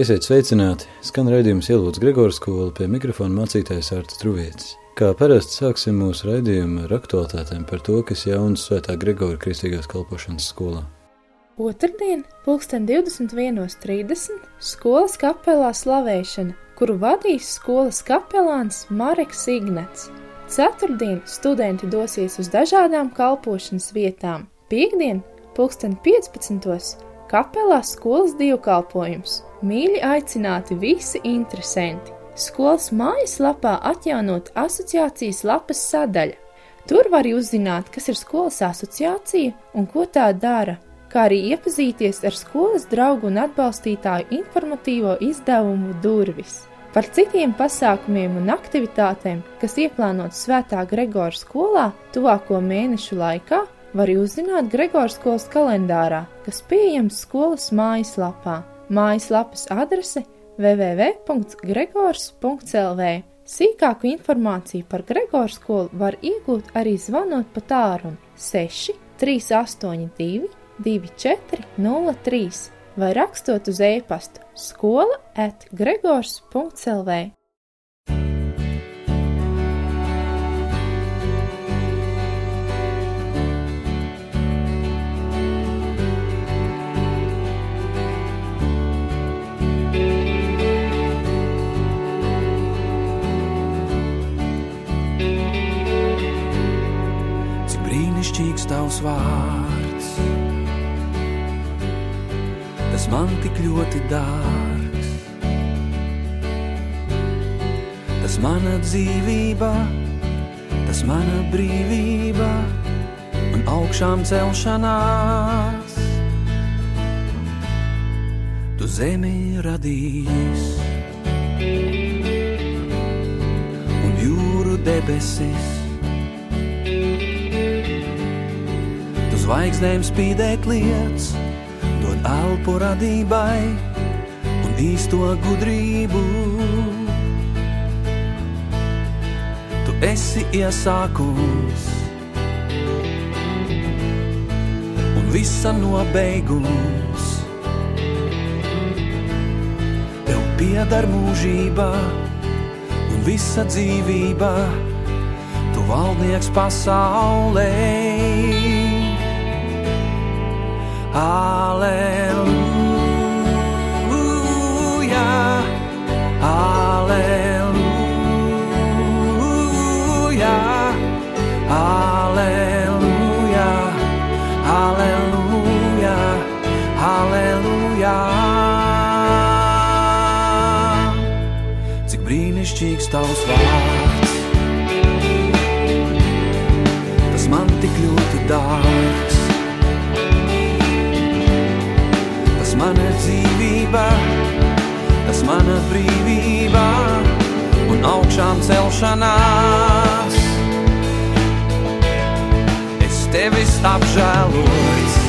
Esiet sveicināti! Skan raidījums ielūdz Gregors skolu pie mikrofona mācītājs Arta Truvietis. Kā parasti sāksim mūsu raidījumu ar aktualitātēm par to, kas jauns svētā Gregora kristīgās kalpošanas skolā. Otradien, pulksten 21.30. skolas kapelā slavēšana, kuru vadīs skolas kapelāns Mareks Ignats. Ceturtdien studenti dosies uz dažādām kalpošanas vietām. Piektdien, pulksten 15. kapelā skolas dievkalpojums – Mīļi aicināti visi interesanti. Skolas mājaslapā atjaunot asociācijas lapas sadaļa. Tur var uzzināt, kas ir skolas asociācija un ko tā dara, kā arī iepazīties ar skolas draugu un atbalstītāju informatīvo izdevumu durvis. Par citiem pasākumiem un aktivitātēm, kas ieplānotas Svētā Gregora skolā tuvāko mēnešu laikā, var uzzināt Gregora skolas kalendārā, kas pieejams skolas mājaslapā. Mājaslapas adrese www.gregors.lv. Sīkāku informāciju par Gregors skolu var iegūt arī zvanot pa tālruni 6 382 2403 vai rakstot uz e-pastu skola at gregors.lv. dzīvība, tas mana brīvība un augšām celšanās. Tu zemi radījis un jūru debesis zvaigznēm spīdēt lietas, dod elpu radībai un īsto gudrību. Esi iesākums un visa nobeigums. Tev pieder mūžība un visa dzīvība, tu valdnieks pasaulē. Aleluja, tavs vārds, tas man tik ļoti dārgs. mana dzīvība, tas mana brīvība un augšām celšanās. Es tevis apžēlots,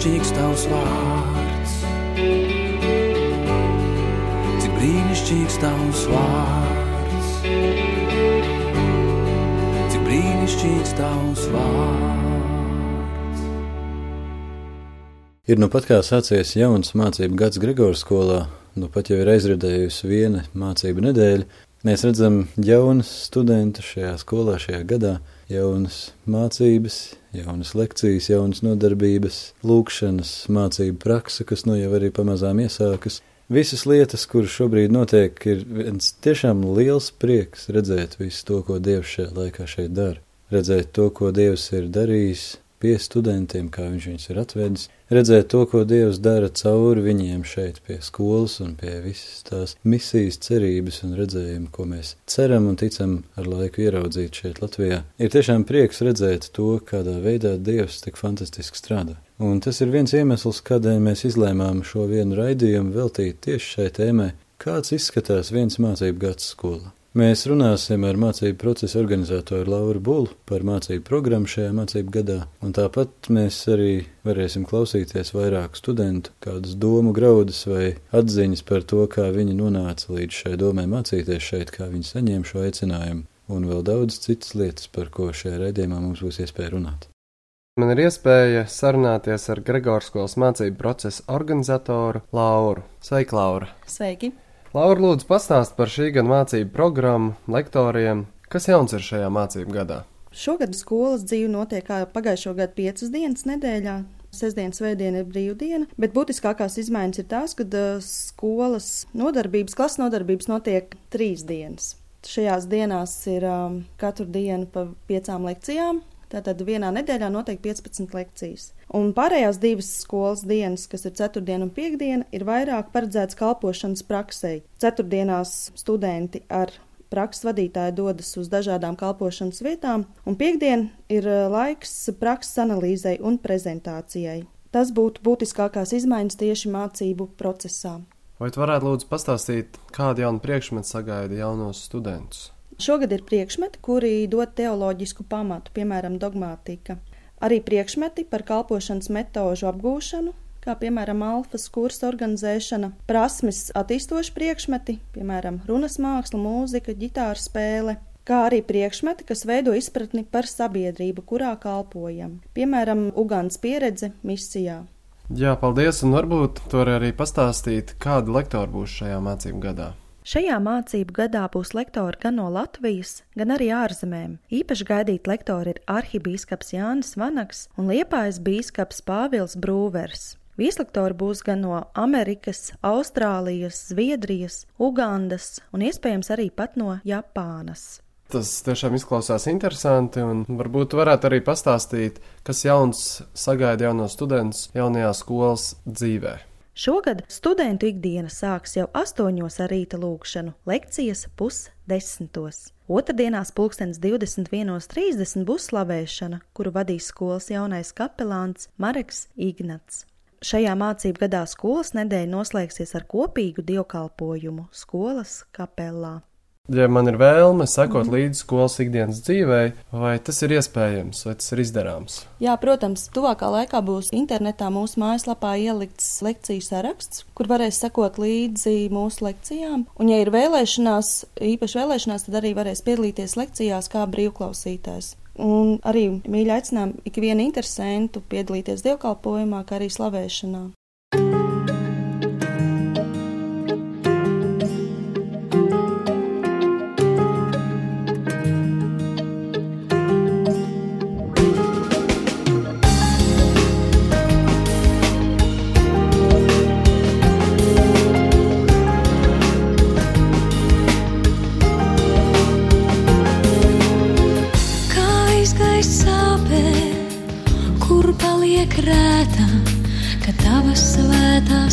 brīnišķīgs tavs vārds. Cik brīnišķīgs tavs vārds. Cik brīnišķīgs tavs vārds. Ir nu pat kā sācies jauns mācību gads Grigoras skolā, nu pat jau ir aizradējusi viena mācību nedēļa. Mēs redzam jaunus studentus šajā skolā, šajā gadā, jaunas mācības, jaunas lekcijas, jaunas nodarbības, lūkšanas, mācību praksa, kas nu jau arī pamazām iesākas. Visas lietas, kuras šobrīd notiek, ir viens tiešām liels prieks redzēt visu to, ko Dievs šajā laikā šeit dara. Redzēt to, ko Dievs ir darījis pie studentiem, kā viņš viņus ir atvedis, redzēt to, ko Dievs dara cauri viņiem šeit pie skolas un pie visas tās misijas cerības un redzējumu, ko mēs ceram un ticam ar laiku ieraudzīt šeit Latvijā. Ir tiešām prieks redzēt to, kādā veidā Dievs tik fantastiski strādā. Un tas ir viens iemesls, kādēļ mēs izlēmām šo vienu raidījumu veltīt tieši šai tēmai, kāds izskatās viens mācību gads skolā. Mēs runāsim ar mācību procesa organizatoru Lauru Bulu par mācību programmu šajā mācību gadā, un tāpat mēs arī varēsim klausīties vairāk studentu, kādas domu graudus vai atziņas par to, kā viņi nonāca līdz šai domai mācīties šeit, kā viņi saņēma šo aicinājumu, un vēl daudz citas lietas, par ko šajā raidījumā mums būs iespēja runāt. Man ir iespēja sarunāties ar Gregors skolas mācību procesa organizatoru Lauru. Sveika, Laura! Sveiki! Laura, lūdzu, pastāst par šī gada mācību programmu, lektoriem. Kas jauns ir šajā mācību gadā? Šogad skolas dzīve notiek kā pagājušo gadu piecas dienas nedēļā. Sestdienas svētdiena ir brīvdiena, bet būtiskākās izmaiņas ir tās, ka uh, skolas nodarbības, klases nodarbības notiek trīs dienas. Šajās dienās ir um, katru dienu pa piecām lekcijām, Tātad vienā nedēļā notiek 15 lekcijas. Un pārējās divas skolas dienas, kas ir ceturtdiena un piekdiena, ir vairāk paredzētas kalpošanas praksē. Ceturtdienās studenti ar prakses vadītāji dodas uz dažādām kalpošanas vietām, un piekdien ir eh, laiks prakses analīzei un prezentācijai. Tas būtu būtiskākās izmaiņas tieši mācību procesā. Vai tu varētu lūdzu pastāstīt, kādu jaunu priekšmetu sagaida jaunos studentus? Šogad ir priekšmeti, kuri dod teoloģisku pamatu, piemēram, dogmātika. Arī priekšmeti par kalpošanas metožu apgūšanu, kā piemēram alfas kursa organizēšana, prasmes attīstoši priekšmeti, piemēram, runas māksla, mūzika, ģitāra spēle, kā arī priekšmeti, kas veido izpratni par sabiedrību, kurā kalpojam, piemēram, Ugānas pieredze misijā. Jā, paldies, un varbūt tu vari arī pastāstīt, kāda lektora būs šajā mācību gadā. Šajā mācību gadā būs lektori gan no Latvijas, gan arī ārzemēm. Īpaši gaidīt lektori ir arhibīskaps Jānis Vanaks un liepājas bīskaps Pāvils Brūvers. Vieslektori būs gan no Amerikas, Austrālijas, Zviedrijas, Ugandas un iespējams arī pat no Japānas. Tas tiešām izklausās interesanti, un varbūt varētu arī pastāstīt, kas jauns sagaida jaunos studentus jaunajā skolas dzīvē. Šogad studentu ikdiena sāks jau astoņos ar rīta lūkšanu, lekcijas pusdesmitos. Otradienās pulkstenis 21.30 būs slavēšana, kuru vadīs skolas jaunais kapelāns Mareks Ignats. Šajā mācību gadā skolas nedēļa noslēgsies ar kopīgu dievkalpojumu skolas kapelā. Ja man ir vēlme sekot mm. līdzi skolas ikdienas dzīvei, vai tas ir iespējams, vai tas ir izdarāms? Jā, protams, tuvākā laikā būs internetā mūsu mājaslapā ielikts lekciju saraksts, kur varēs sekot līdzi mūsu lekcijām. Un, ja ir vēlēšanās, īpaši vēlēšanās, tad arī varēs piedalīties lekcijās kā brīvklausītājs. Un arī mīļi aicinām ikvienu interesantu piedalīties dievkalpojumā, kā arī slavēšanā.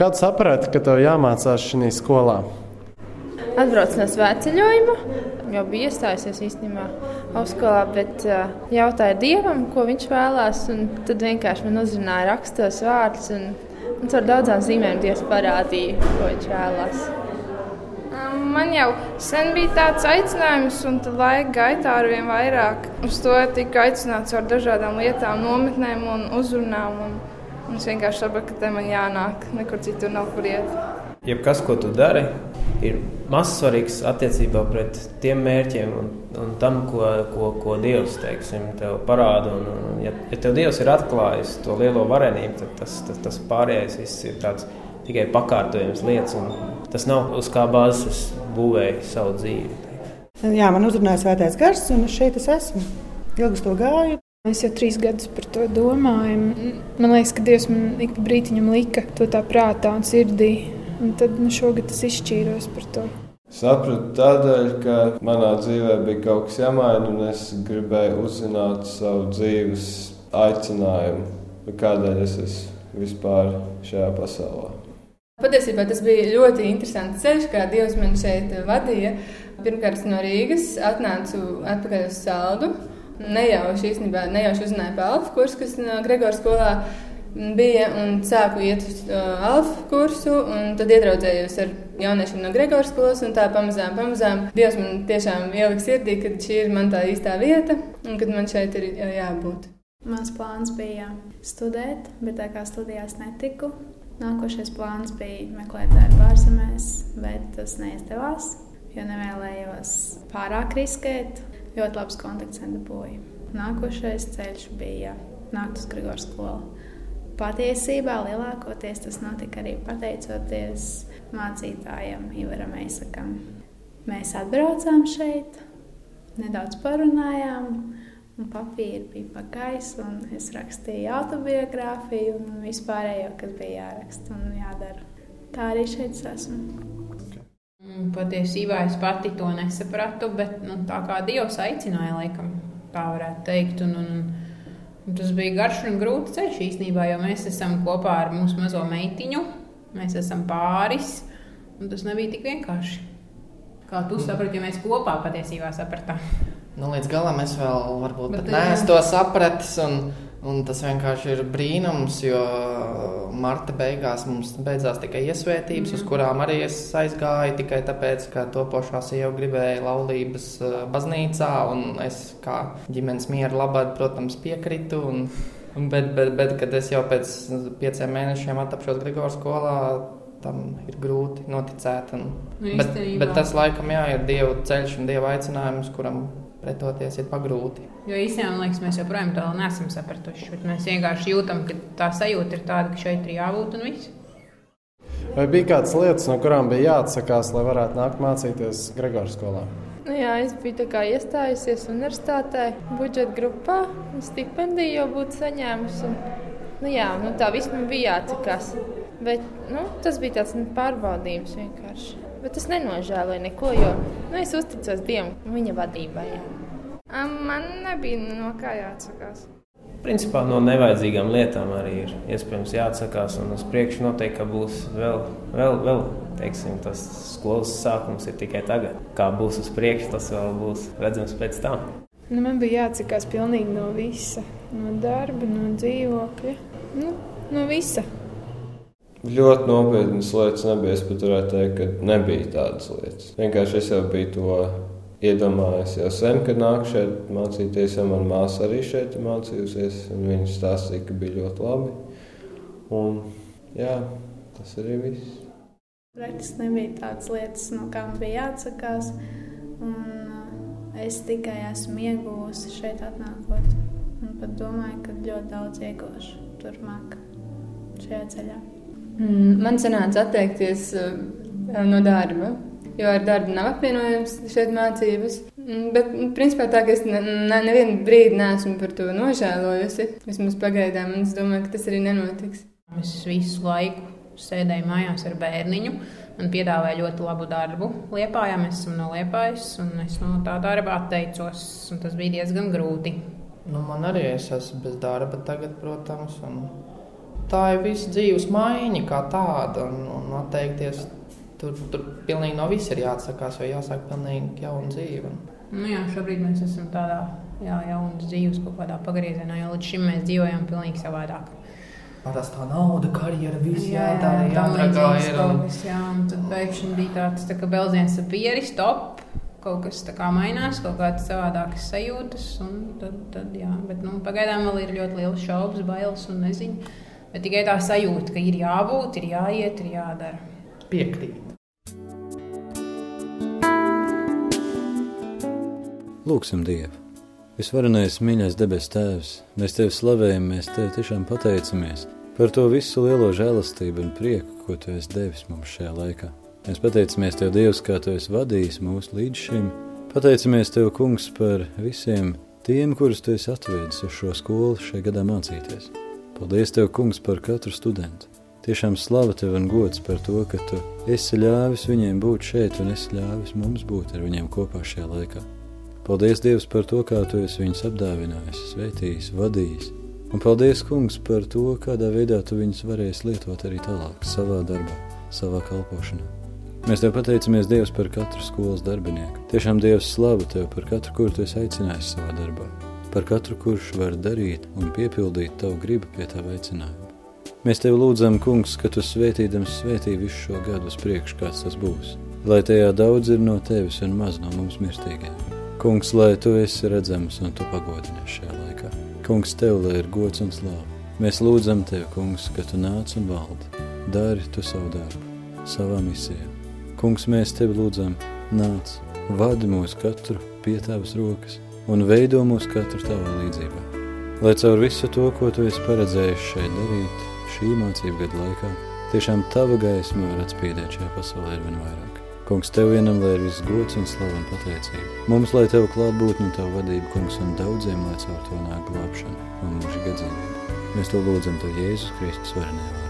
Kad saprati, ka tev jāmācās šajā skolā? Atbraucu no svētceļojuma, jau bija iestājusies īstenībā augstskolā, bet uh, jautāju dievam, ko viņš vēlās. Tad vienkārši man uzrunāja rakstos vārdus, un, un ar daudzām zīmēm dievs parādīja, ko viņš vēlās. Man jau sen bija tāds aicinājums, un tad laika gaitā ar vien vairāk uz to tika aicināts ar dažādām lietām, nometnēm un uzrunām. Un es vienkārši sapratu, ka te man jānāk, nekur citur nav kur iet. Jebkas, ko tu dari, ir mazsvarīgs attiecībā pret tiem mērķiem un, un tam, ko, ko, ko Dievs teiksim, tev parāda. Un, un, ja, ja tev Dievs ir atklājis to lielo varenību, tad tas, tas, tas pārējais viss ir tāds tikai pakārtojums lietas. Tas nav uz kā bāzes būvēju savu dzīvi. Jā, man uzrunāja svētais gars, un šeit es esmu. Ilgi to gāju. Es jau trīs gadus par to domāju. Man liekas, ka Dievs man ik pa brītiņam lika to tā prātā un sirdī. Un tad nu, šogad es izšķīros par to. Sapratu tādēļ, ka manā dzīvē bija kaut kas jāmaina, un es gribēju uzzināt savu dzīves aicinājumu, kādēļ es esmu vispār šajā pasaulē. Patiesībā tas bija ļoti interesants ceļš, kā Dievs man šeit vadīja. Pirmkārt, no Rīgas atnācu atpakaļ uz Saldu. Nejauši īstenībā nejauši uzzināju par Alfa kursu, kas no Gregora skolā bija un sāku iet uz uh, Alfa kursu. Tad iedraudzējos ar jauniešiem no Gregora skolas un tā pamazām, pamazām Dievs man tiešām ielika sirdī, ka šī ir man tā īstā vieta un kad man šeit ir jābūt. Mans plāns bija studēt, bet tā kā studijās netiku, Nākošais plāns bija meklēt darbu ārzemēs, bet tas neizdevās, jo nevēlējos pārāk riskēt. Ļoti labs kontakts nedabūju. Nākošais ceļš bija nākt uz Grigors skolu. Patiesībā lielākoties tas notika arī pateicoties mācītājam Ivaram Eisakam. Mēs atbraucām šeit, nedaudz parunājām, un papīri bija pa gaisu, un es rakstīju autobiogrāfiju un vispārējo, kas bija jāraksta un jādara. Tā arī šeit esmu. Mm, patiesībā es pati to nesapratu, bet nu, tā kā Dievs aicināja, laikam, tā varētu teikt. Un, un, un tas bija garš un grūts ceļš īstenībā, jo mēs esam kopā ar mūsu mazo meitiņu. Mēs esam pāris, un tas nebija tik vienkārši. Kā tu saprati, ja mēs kopā patiesībā sapratām? Nu, līdz galam es vēl varbūt pat neesmu to sapratis. Un, un tas vienkārši ir brīnums, jo marta beigās mums beidzās tikai iesvētības, mm. uz kurām arī es aizgāju tikai tāpēc, ka topošā sieva gribēja laulības uh, baznīcā. Es kā ģimenes miera labad, protams, piekritu. Un, bet, bet, bet, kad es jau pēc pieciem mēnešiem atapšos Grigoras skolā, tam ir grūti noticēt. Un, nu, bet, bet tas laikam jā, ir Dieva ceļš un Dieva aicinājums, kuram pretoties ir pagrūti. Jo īstenībā man liekas, mēs joprojām to neesam sapratuši. Mēs vienkārši jūtam, ka tā sajūta ir tāda, ka šeit ir jābūt un viss. Vai bija kādas lietas, no kurām bija jāatsakās, lai varētu nākt mācīties Gregors skolā? Nu jā, es biju iestājusies universitātē, budžeta grupā, stipendiju jau būtu saņēmusi. Nu jā, nu tā viss man bija jāatsakās. Bet, nu, tas bija tāds nu, pārbaudījums vienkārši. Bet es nenožēloju neko, jo nu, es uzticos Dievam un viņa vadībai. Man nebija no kā jāatsakās. Principā no nevajadzīgām lietām arī ir iespējams jāatsakās. Un uz priekšu noteikti būs vēl, vēl, vēl teiksim, tas skolas sākums ir tikai tagad. Kā būs uz priekšu, tas vēl būs redzams pēc tam. Nu, man bija jāatsakās pilnīgi no visa. No darba, no dzīvokļa, nu, no visa. Ļoti nopietnas lietas nebija. Es pat varētu teikt, ka nebija tādas lietas. Vienkārši es jau biju to iedomājies jau sen, kad nāku šeit mācīties, jo manā māsā arī šeit mācījusies. Viņa stāstīja, ka bija ļoti labi. Un, jā, tas arī viss. Praktiski nebija tādas lietas, no kām bija jāatsakās. Un, uh, es tikai esmu ieguvusi šeit, atnākot. Un pat domāju, ka ļoti daudz iegūšu turpmāk šajā ceļā. Mm, man sanāca atteikties uh, no darba, jo ar darbu nav apvienojams šeit mācības. Mm, bet, nu, principā, tā ka es ne, ne, nevienu brīdi neesmu par to nožēlojusi. Vismaz pagaidām, un es domāju, ka tas arī nenotiks. Es visu laiku sēdēju mājās ar bērniņu. Man piedāvāja ļoti labu darbu. Liepājā mēs esam no Liepājas, un es no tā darba atteicos. Tas bija diezgan grūti. Nu, man arī es esmu bez darba tagad, protams. Un tā ir visa dzīves maiņa kā tāda, un, un atteikties tur, tur pilnīgi no viss ir jāatsakās, vai jāsāk pilnīgi jauna dzīve. Nu jā, šobrīd mēs esam tādā jā, jaunas dzīves kaut kādā pagriezienā, jo līdz šim mēs dzīvojam pilnīgi savādāk. Parasti tā nauda, karjera, viss jā, jā, tā jāatragā ir. kaut Un... kas, jā, un tad pēkšņi bija tāds tā kā belziens ap pieri, stop, kaut kas tā kā mainās, kaut kādas savādākas sajūtas, un tad, tad jā, bet nu, pagaidām vēl ir ļoti liels šaubas, bailes un nezinu, bet tikai tā sajūta, ka ir jābūt, ir jāiet, ir jādara. Piekrīt. Lūksim Dievu! Visvarenais, mīļais debes Tēvs, mēs Tevi slavējam, mēs Tev tiešām pateicamies par to visu lielo žēlastību un prieku, ko Tu esi devis mums šajā laikā. Mēs pateicamies Tev, Dievs, kā Tu esi vadījis mūs līdz šim. Pateicamies Tev, Kungs, par visiem tiem, kurus Tu esi atvedis uz šo skolu šajā gadā mācīties. Paldies Tev, Kungs, par katru studentu. Tiešām slava Tev un gods par to, ka Tu esi ļāvis viņiem būt šeit un esi ļāvis mums būt ar viņiem kopā šajā laikā. Paldies, Dievs, par to, kā Tu esi viņus apdāvinājis, svētījis, vadījis. Un paldies, Kungs, par to, kādā veidā Tu viņus varēsi lietot arī tālāk, savā darbā, savā kalpošanā. Mēs Tev pateicamies, Dievs, par katru skolas darbinieku. Tiešām Dievs slavu Tev par katru, kuru Tu esi aicinājis savā darbā, par katru, kurš var darīt un piepildīt Tavu gribu pie Tava aicinājuma. Mēs Tev lūdzam, Kungs, ka Tu svētīdams svētī visu šo gadu uz priekšu, kāds tas būs, lai tajā daudz ir no Tevis un maz no mums mirstīgiem. Kungs, lai Tu esi redzams un Tu pagodinies šajā laikā. Kungs, Tev lai ir gods un slāva. Mēs lūdzam Tevi, Kungs, ka Tu nāc un valdi, dari Tu savu darbu, savā misijā. Kungs, mēs Tevi lūdzam, nāc, vadi mūs katru pie Tavas rokas un veido mūs katru Tavā līdzībā. Lai caur visu to, ko Tu esi paredzējis šeit darīt, šī mācību gada laikā, tiešām Tava gaisma var atspīdēt šajā pasaulē ar vien vairāk. Kungs, Tev vienam lai ir viss gods un slava un pateicība. Mums, lai Tev klātbūtne un Tava vadība, Kungs, un daudziem, lai caur to nāk glābšana un mūžīga dzīvība. Mēs to lūdzam Tev Jēzus Kristus varenajā vārdā.